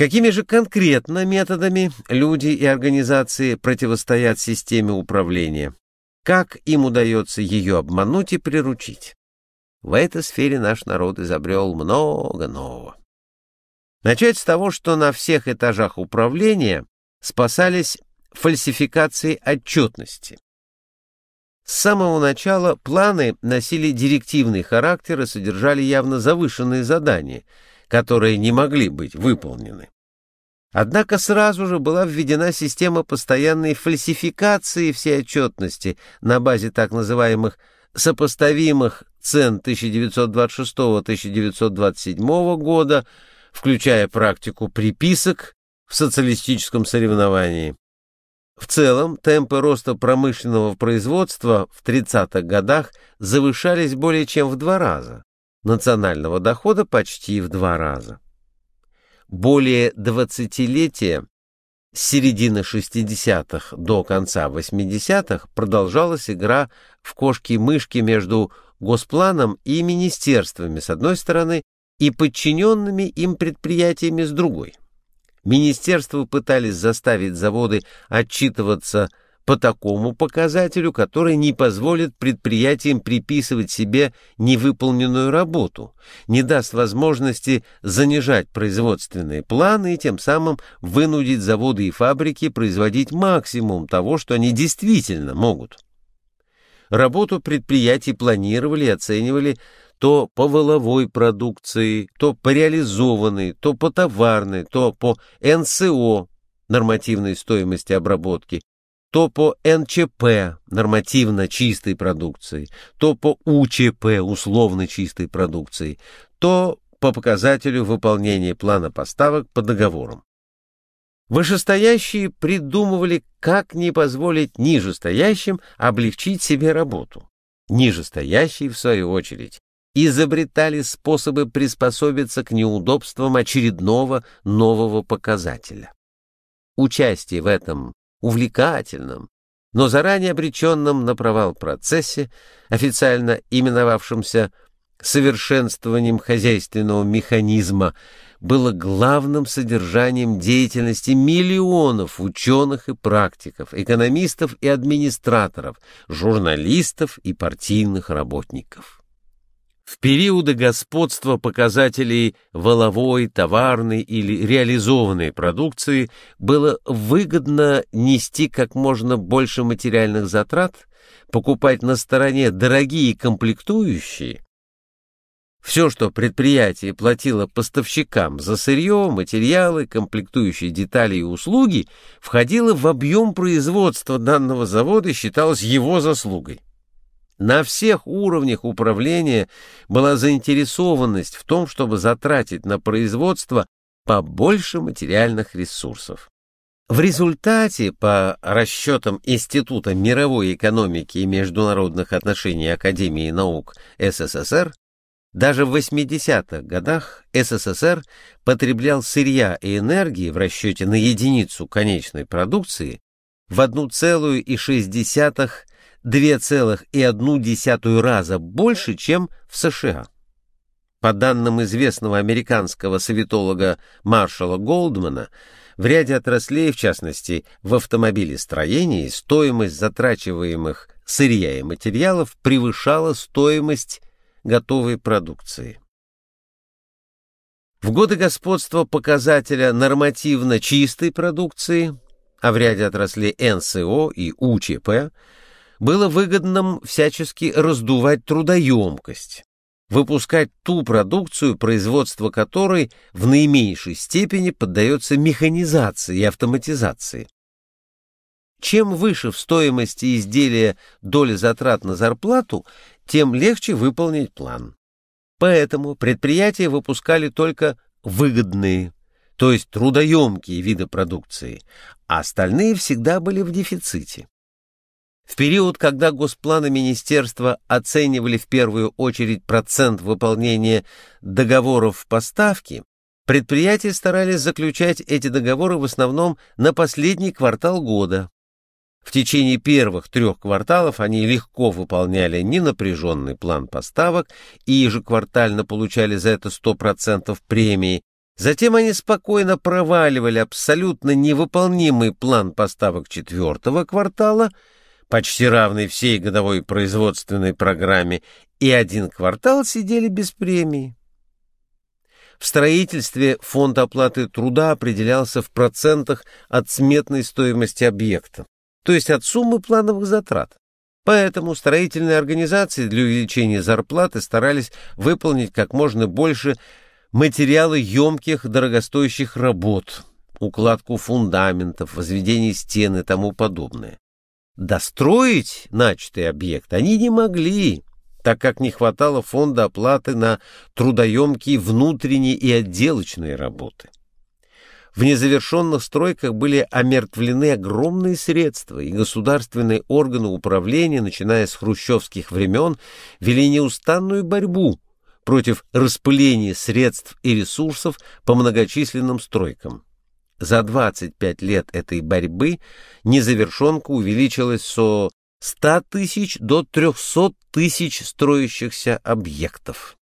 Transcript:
Какими же конкретно методами люди и организации противостоят системе управления? Как им удается ее обмануть и приручить? В этой сфере наш народ изобрел много нового. Начать с того, что на всех этажах управления спасались фальсификации отчетности. С самого начала планы носили директивный характер и содержали явно завышенные задания, которые не могли быть выполнены. Однако сразу же была введена система постоянной фальсификации всей отчетности на базе так называемых сопоставимых цен 1926-1927 года, включая практику приписок в социалистическом соревновании. В целом, темпы роста промышленного производства в 30-х годах завышались более чем в два раза, национального дохода почти в два раза. Более двадцатилетия с середины 60-х до конца 80-х продолжалась игра в кошки-мышки между Госпланом и министерствами с одной стороны и подчиненными им предприятиями с другой. Министерства пытались заставить заводы отчитываться по такому показателю, который не позволит предприятиям приписывать себе невыполненную работу, не даст возможности занижать производственные планы и тем самым вынудить заводы и фабрики производить максимум того, что они действительно могут. Работу предприятий планировали и оценивали то по воловой продукции, то по реализованной, то по товарной, то по НСО, нормативной стоимости обработки, то по НЧП, нормативно чистой продукции, то по УЧП, условно чистой продукции, то по показателю выполнения плана поставок по договорам. Вышестоящие придумывали, как не позволить нижестоящим облегчить себе работу. Нижестоящие, в свою очередь, изобретали способы приспособиться к неудобствам очередного нового показателя. Участие в этом увлекательном, но заранее обреченном на провал процессе, официально именовавшемся совершенствованием хозяйственного механизма, было главным содержанием деятельности миллионов ученых и практиков, экономистов и администраторов, журналистов и партийных работников. В периоды господства показателей воловой, товарной или реализованной продукции было выгодно нести как можно больше материальных затрат, покупать на стороне дорогие комплектующие. Все, что предприятие платило поставщикам за сырье, материалы, комплектующие детали и услуги, входило в объем производства данного завода и считалось его заслугой. На всех уровнях управления была заинтересованность в том, чтобы затратить на производство побольше материальных ресурсов. В результате, по расчетам Института мировой экономики и международных отношений Академии наук СССР, даже в 80-х годах СССР потреблял сырья и энергии в расчете на единицу конечной продукции в 1,6 2,1 раза больше, чем в США. По данным известного американского советолога Маршала Голдмана, в ряде отраслей, в частности в автомобилестроении, стоимость затрачиваемых сырья и материалов превышала стоимость готовой продукции. В годы господства показателя нормативно чистой продукции, а в ряде отраслей НСО и УЧП, было выгодным всячески раздувать трудоемкость, выпускать ту продукцию, производство которой в наименьшей степени поддается механизации и автоматизации. Чем выше в стоимости изделия доля затрат на зарплату, тем легче выполнить план. Поэтому предприятия выпускали только выгодные, то есть трудоемкие виды продукции, а остальные всегда были в дефиците. В период, когда госпланы министерства оценивали в первую очередь процент выполнения договоров поставки, предприятия старались заключать эти договоры в основном на последний квартал года. В течение первых трех кварталов они легко выполняли ненапряженный план поставок и ежеквартально получали за это 100% премии, Затем они спокойно проваливали абсолютно невыполнимый план поставок четвертого квартала, почти равный всей годовой производственной программе, и один квартал сидели без премии. В строительстве фонд оплаты труда определялся в процентах от сметной стоимости объекта, то есть от суммы плановых затрат. Поэтому строительные организации для увеличения зарплаты старались выполнить как можно больше материалы емких дорогостоящих работ, укладку фундаментов, возведение стен и тому подобное. Достроить начатый объект они не могли, так как не хватало фонда оплаты на трудоемкие внутренние и отделочные работы. В незавершенных стройках были омертвлены огромные средства, и государственные органы управления, начиная с хрущевских времен, вели неустанную борьбу против распыления средств и ресурсов по многочисленным стройкам. За 25 лет этой борьбы незавершенка увеличилась со 100 тысяч до 300 тысяч строящихся объектов.